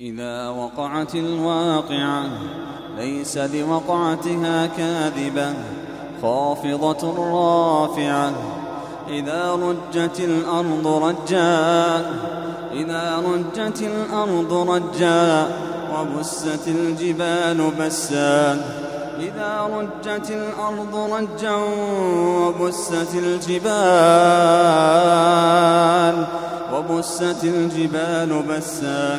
إذا وقعت الواقعة ليس لوقعتها كاذبة خافضة رافعة. إذا رجت الأرض رجا إذا رجت الأرض رجا وبست الجبال بسا. إذا رجت الأرض رجا وبست الجبال وبست الجبال بسا.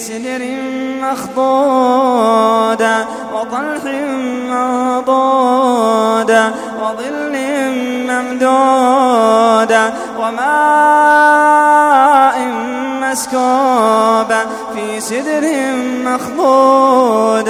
سدر مخضودة وطلح منضودة وظل ممدودة وماء مسكوبة في سدر مخضودة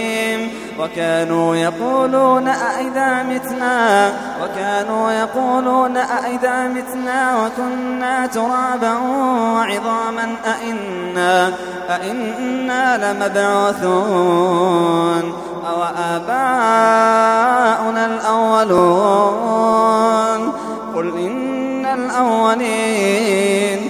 وكانوا يقولون أئذا متنا؟ وكانوا يقولون أئذا متنا وكنا ترابا وعظاما؟ أئنا أئنا لمبعوثون؟ أو آباؤنا الأولون؟ قل إن الأولين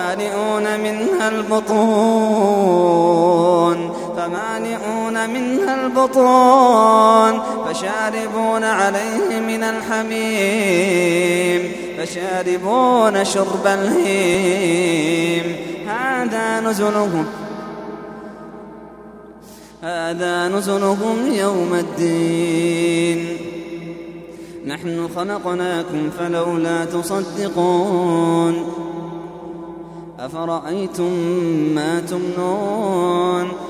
فمالئون منها البطون فمالئون منها البطون فشاربون عليه من الحميم فشاربون شرب الهيم. هذا نزلهم هذا نزلهم يوم الدين. نحن خلقناكم فلولا تصدقون. أفرأيتم ما تمنون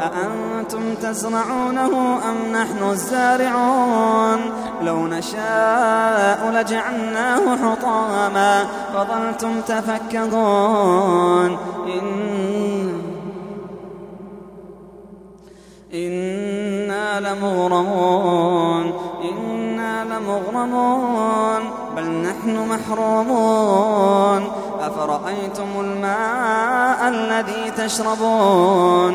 أأنتم تزرعونه أم نحن الزارعون؟ لو نشاء لجعلناه حطاما فظلتم تفكرون إن إنا لمغرمون. إنا لمغرمون. بل نحن محرومون. أفرأيتم الماء الذي تشربون؟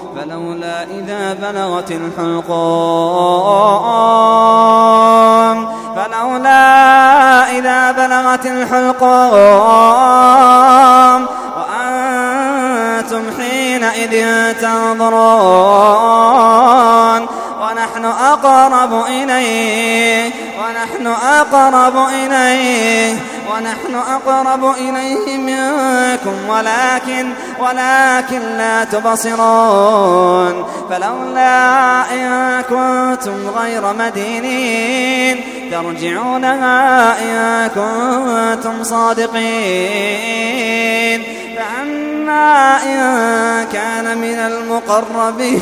فلولا إذا بلغت الحلقام فلولا إذا بلغت الحلقام وأنتم حينئذ تنظرون ونحن أقرب إليه ونحن أقرب إليه ونحن أقرب إليه منكم ولكن ولكن لا تبصرون. فلولا إن كنتم غير مدينين ترجعونها إن كنتم صادقين. فأما إن كان من المقربين